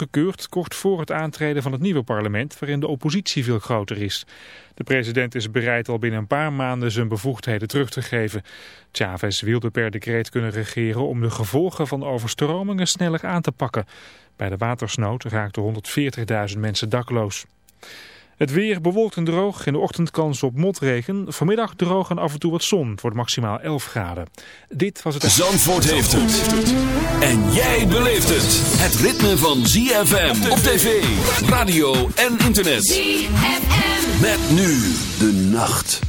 goedgekeurd kort voor het aantreden van het nieuwe parlement waarin de oppositie veel groter is. De president is bereid al binnen een paar maanden zijn bevoegdheden terug te geven. Chavez wilde per decreet kunnen regeren om de gevolgen van overstromingen sneller aan te pakken. Bij de watersnood raakten 140.000 mensen dakloos. Het weer bewolkt en droog. In de ochtend kans op motregen. Vanmiddag droog en af en toe wat zon. Het wordt maximaal 11 graden. Dit was het... Zandvoort heeft het. En jij beleeft het. Het ritme van ZFM op tv, radio en internet. ZFM. Met nu de nacht.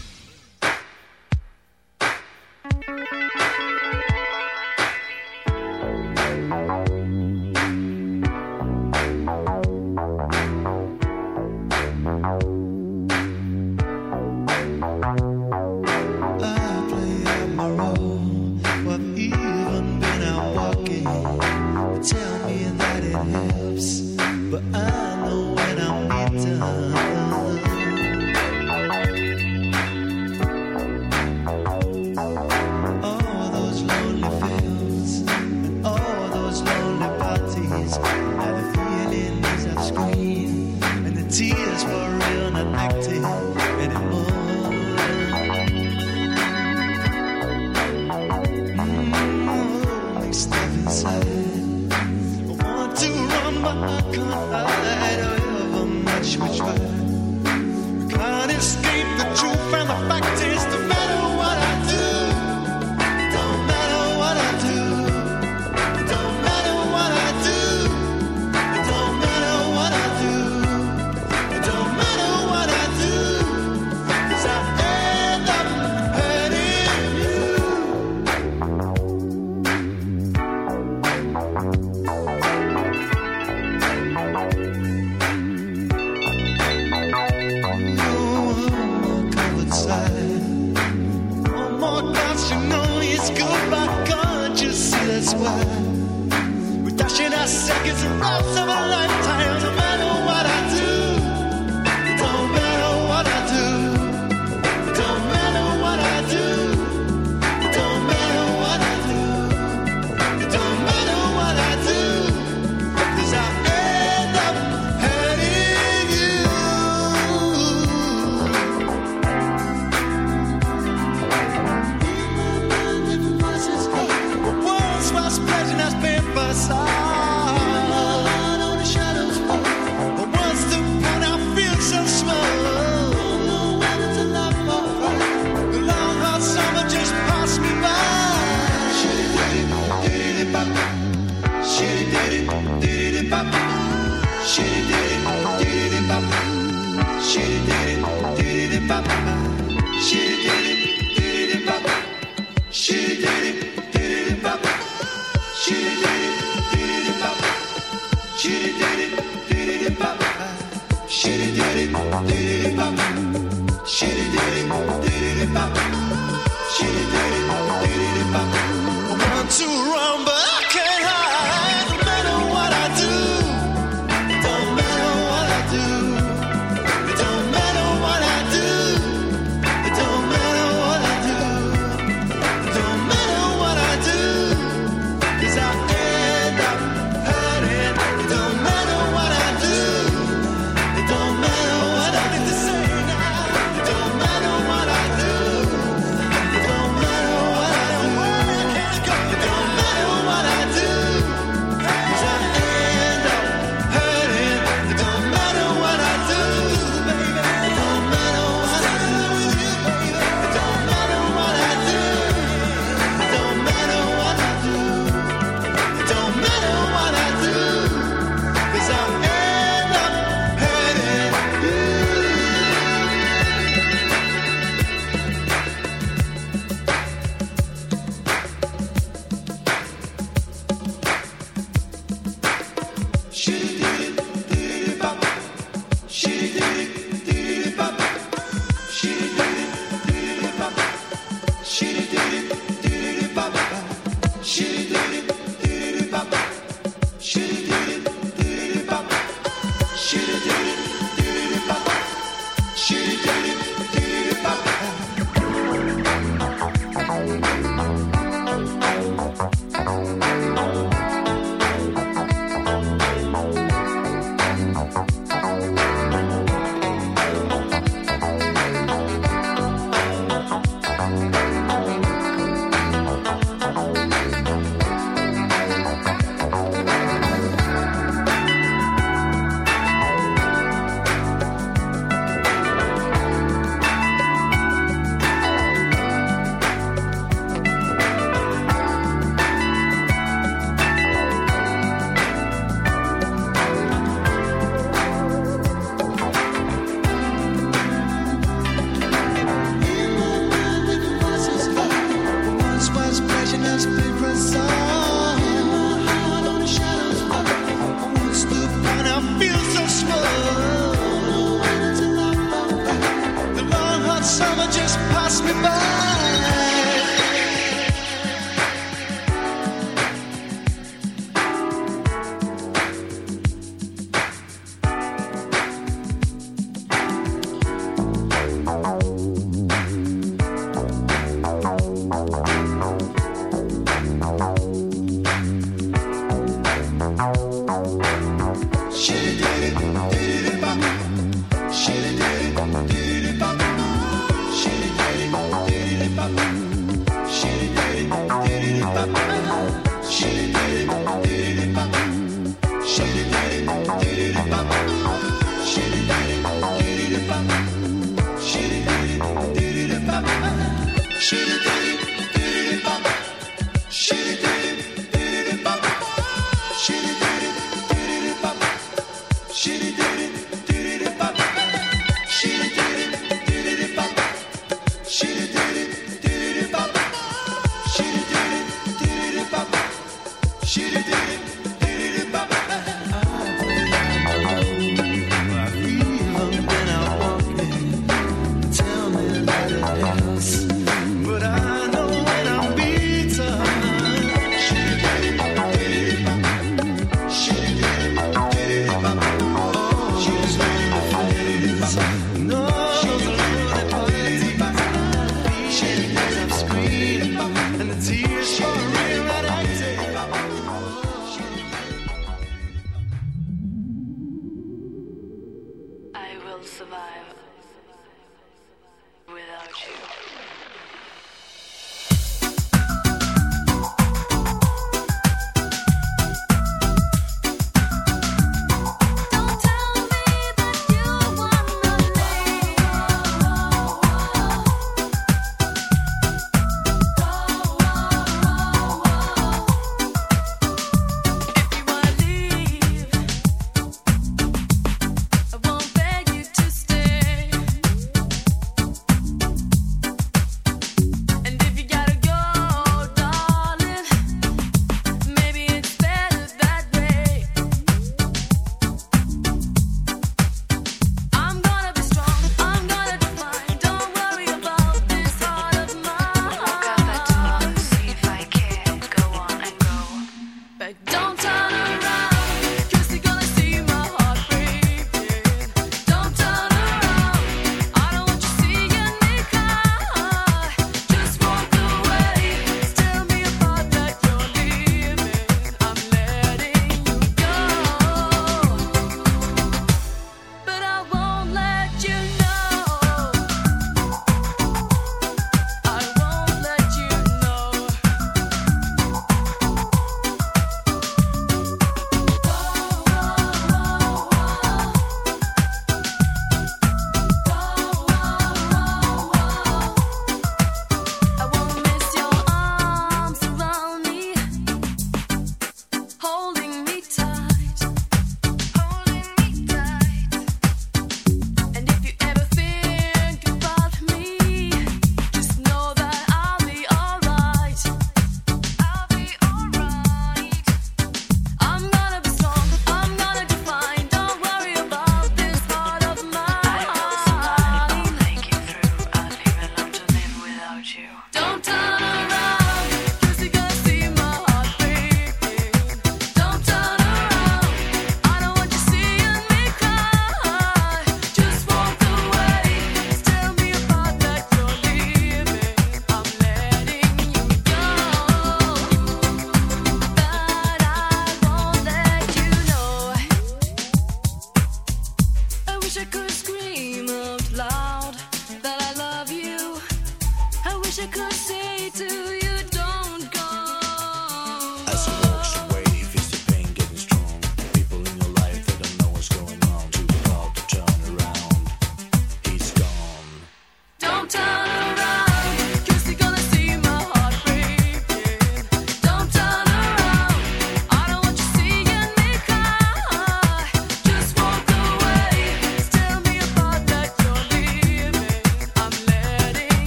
survive.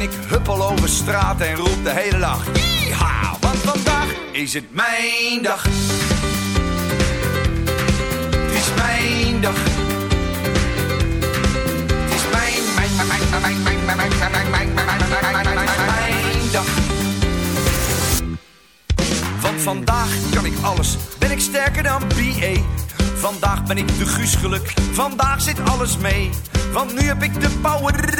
En ik huppel over straat en roep de hele dag. Yeeha, want vandaag is het mijn dag. Het is mijn dag. Het is mijn, mijn, mijn, mijn, mijn, mijn, mijn, mijn, mijn, mijn, mijn, mijn, mijn, mijn dag. Want vandaag kan ik alles ben ik sterker dan BA. Vandaag ben ik de Guus geluk, vandaag zit alles mee. Want nu heb ik de power,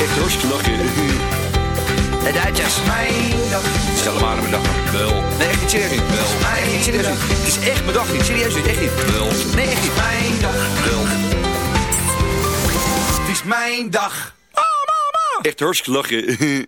Echt hartstikke lachen. De Duitsers. Mijn dag. Stel hem aan mijn dag. Wel. Nee, echt niet serieus. Wel. Nee, echt serieus. Het is echt mijn dag niet. Serieus niet. Echt niet. Wel. Nee, echt niet. Mijn dag. Wel. Het is mijn dag. Oh, mama. Echt hartstikke lachen.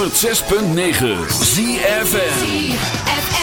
106.9 ZFM.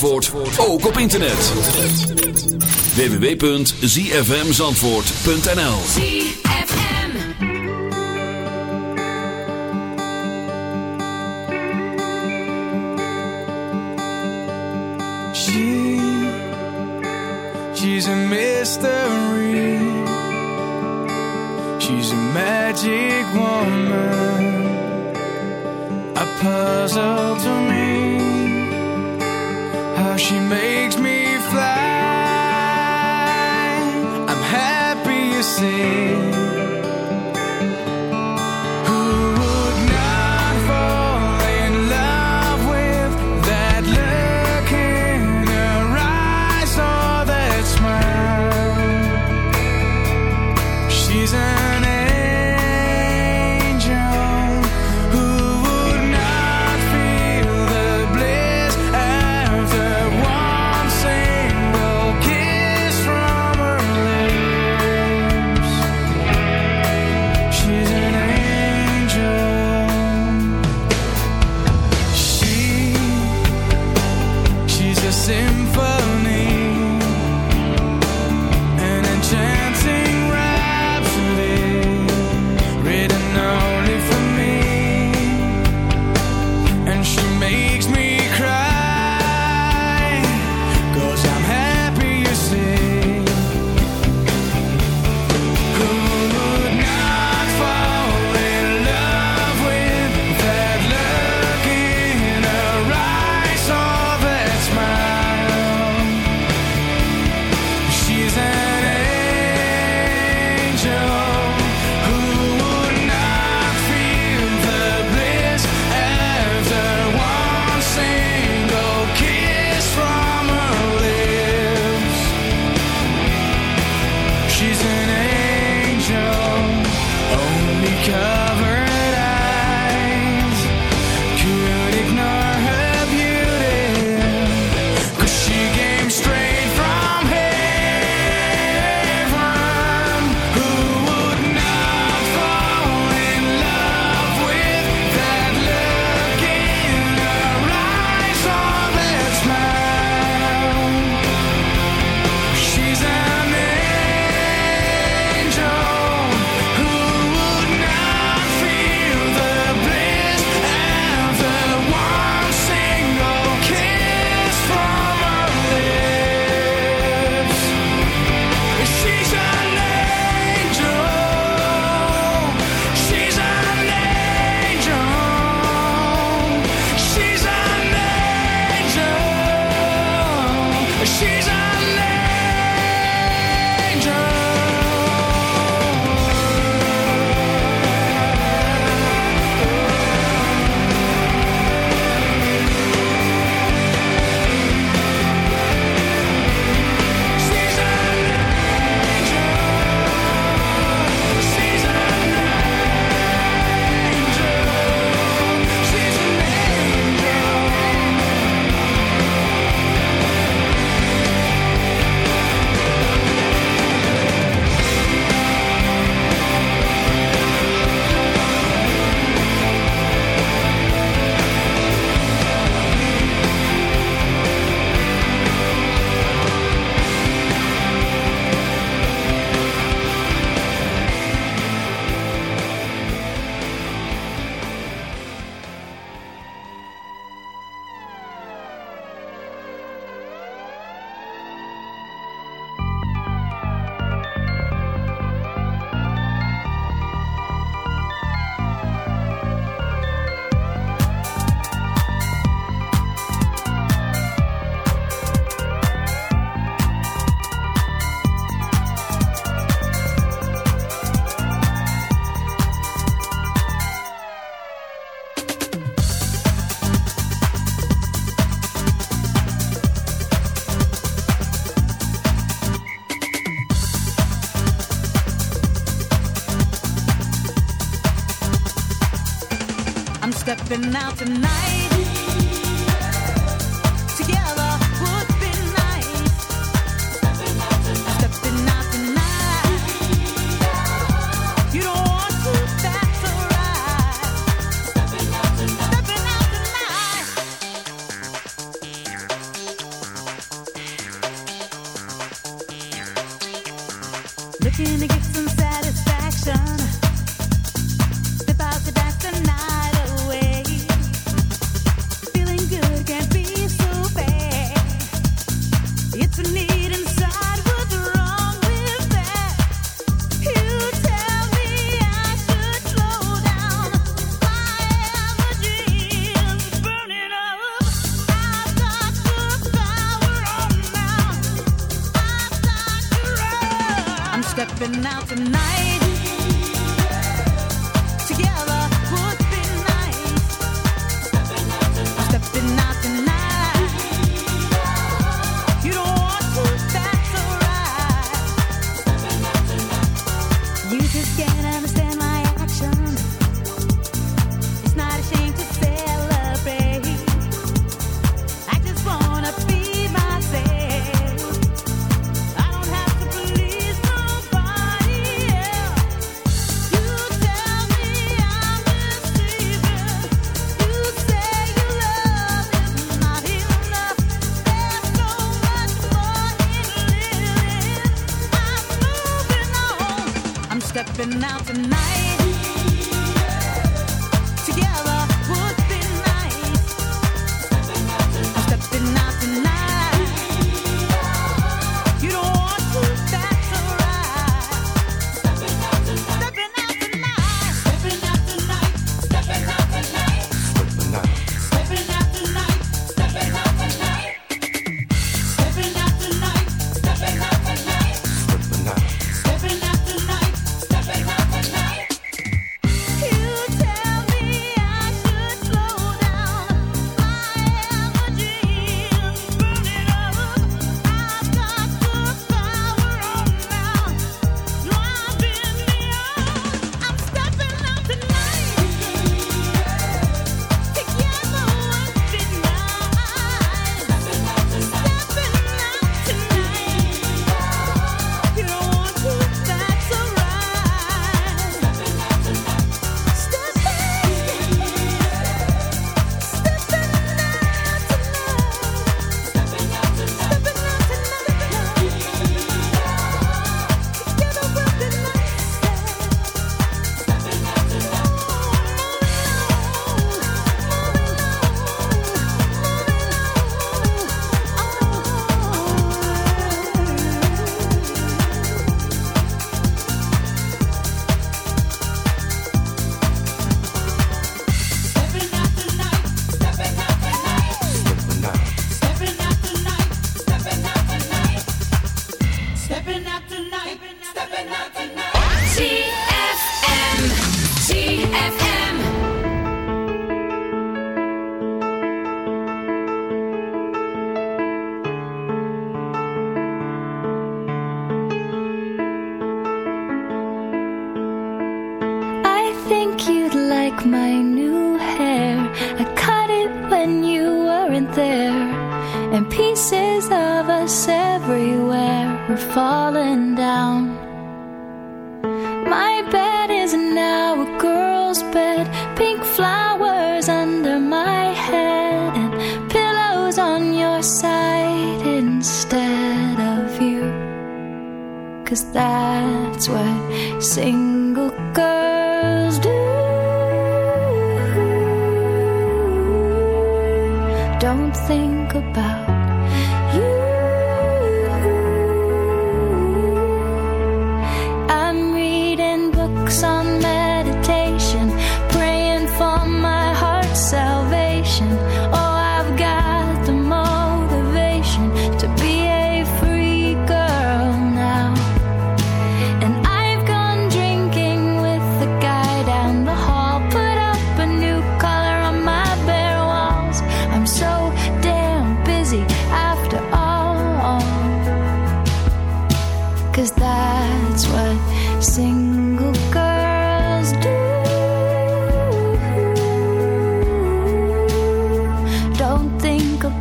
Zandvoort ook op internet. www.zfmzandvoort.nl ZFM She, she's a mystery. She's a magic woman. A puzzle to me.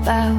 about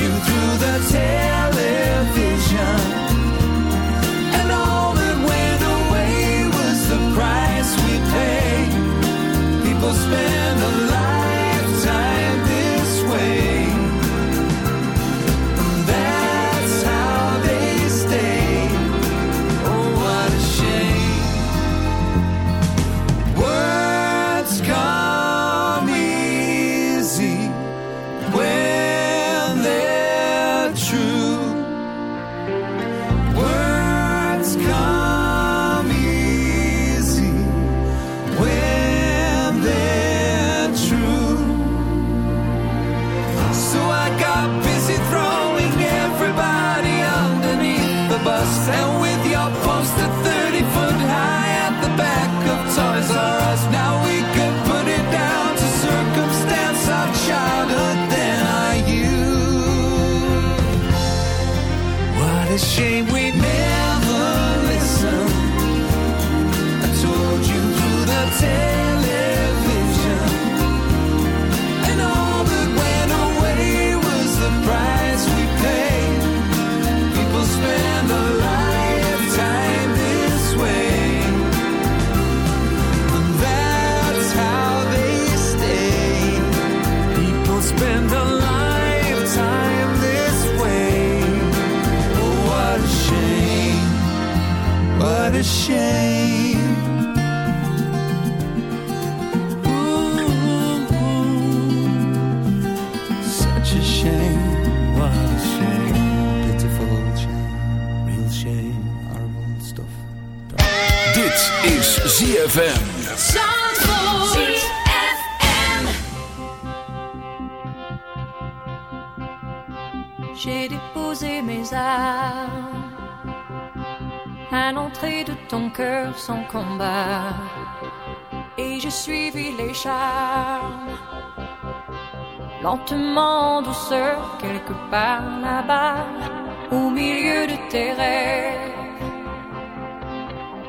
You through the television. J'ai déposé mes armes à l'entrée de ton cœur sans combat. Et j'ai suivi les charmes, lentement, en douceur, quelque part là-bas, au milieu de tes rêves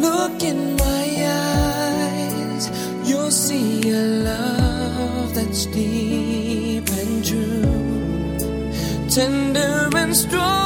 look in my eyes, you'll see a love that's deep and true, tender and strong.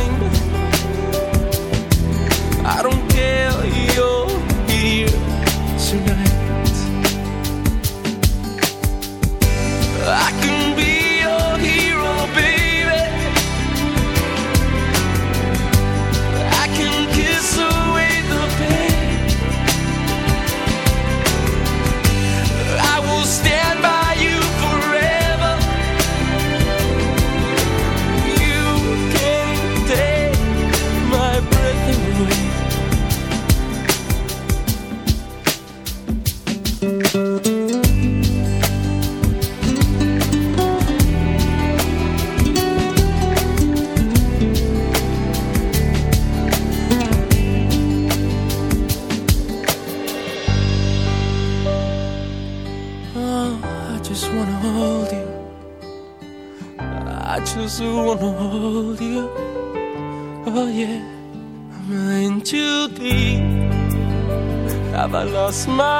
smile.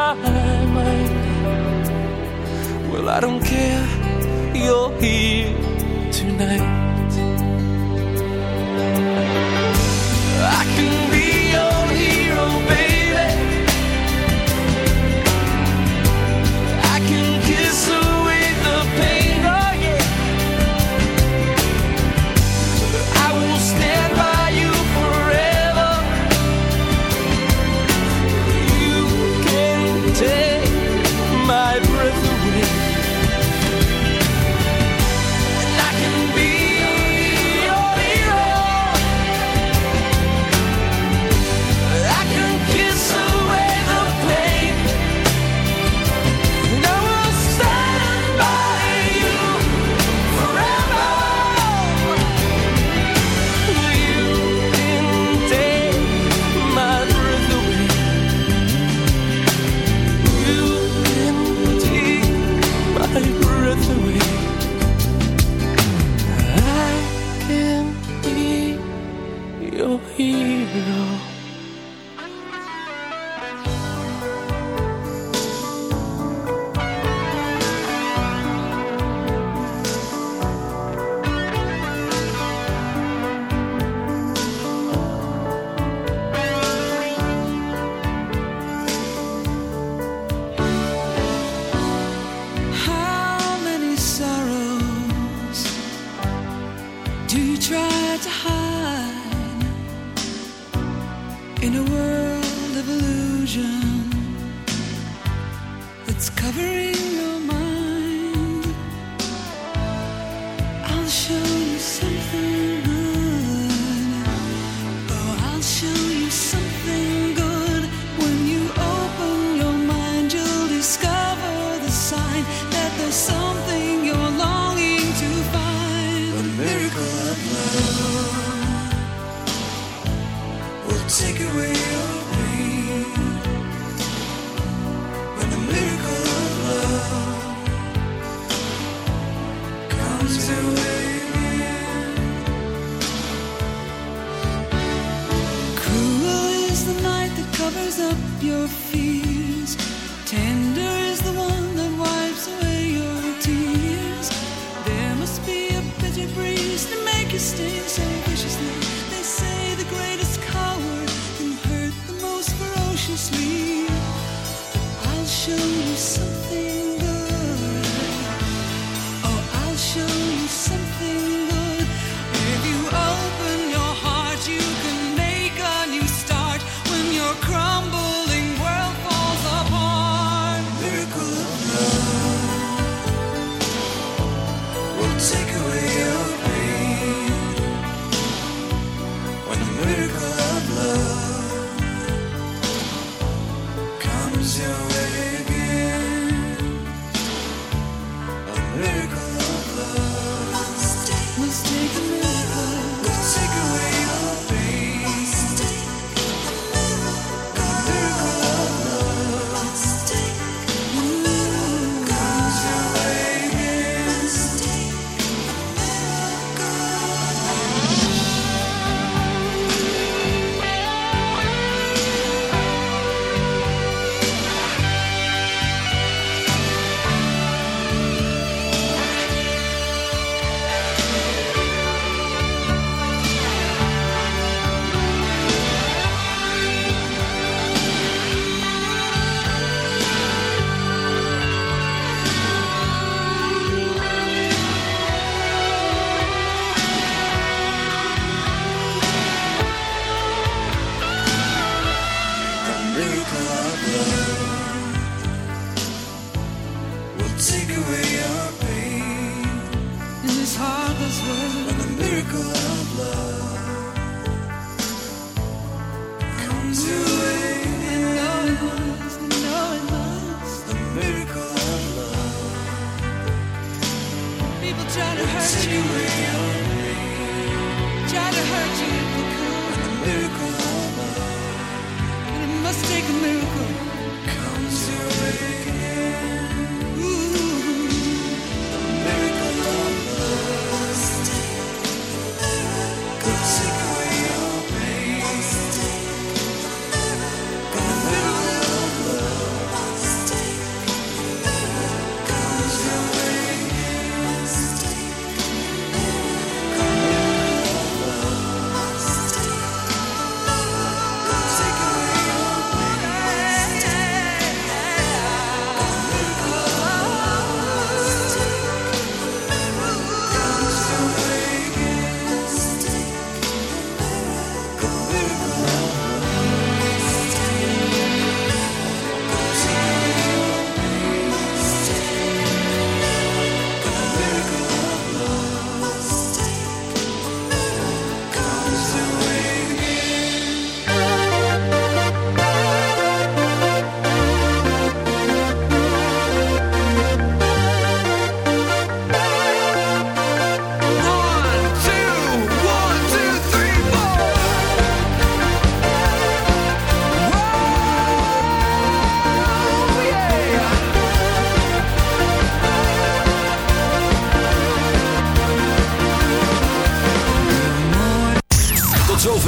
Take away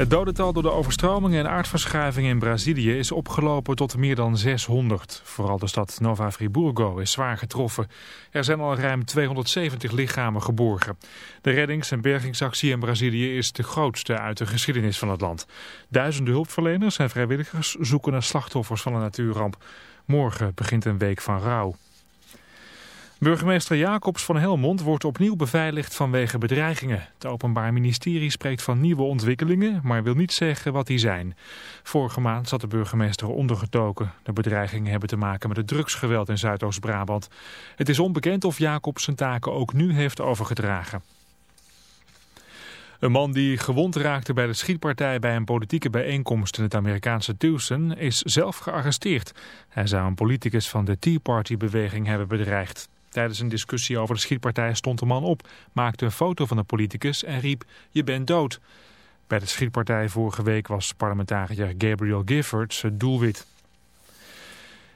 Het dodental door de overstromingen en aardverschuivingen in Brazilië is opgelopen tot meer dan 600. Vooral de stad Nova Friburgo is zwaar getroffen. Er zijn al ruim 270 lichamen geborgen. De reddings- en bergingsactie in Brazilië is de grootste uit de geschiedenis van het land. Duizenden hulpverleners en vrijwilligers zoeken naar slachtoffers van een natuurramp. Morgen begint een week van rouw. Burgemeester Jacobs van Helmond wordt opnieuw beveiligd vanwege bedreigingen. Het Openbaar Ministerie spreekt van nieuwe ontwikkelingen, maar wil niet zeggen wat die zijn. Vorige maand zat de burgemeester ondergetoken. De bedreigingen hebben te maken met het drugsgeweld in Zuidoost-Brabant. Het is onbekend of Jacobs zijn taken ook nu heeft overgedragen. Een man die gewond raakte bij de schietpartij bij een politieke bijeenkomst in het Amerikaanse Tucson is zelf gearresteerd. Hij zou een politicus van de Tea Party-beweging hebben bedreigd. Tijdens een discussie over de schietpartij stond de man op, maakte een foto van de politicus en riep je bent dood. Bij de schietpartij vorige week was parlementariër Gabriel Giffords het doelwit.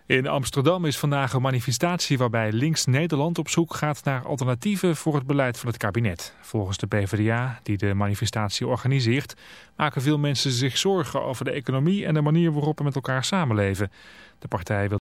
In Amsterdam is vandaag een manifestatie waarbij Links Nederland op zoek gaat naar alternatieven voor het beleid van het kabinet. Volgens de PvdA, die de manifestatie organiseert, maken veel mensen zich zorgen over de economie en de manier waarop we met elkaar samenleven. De partij wil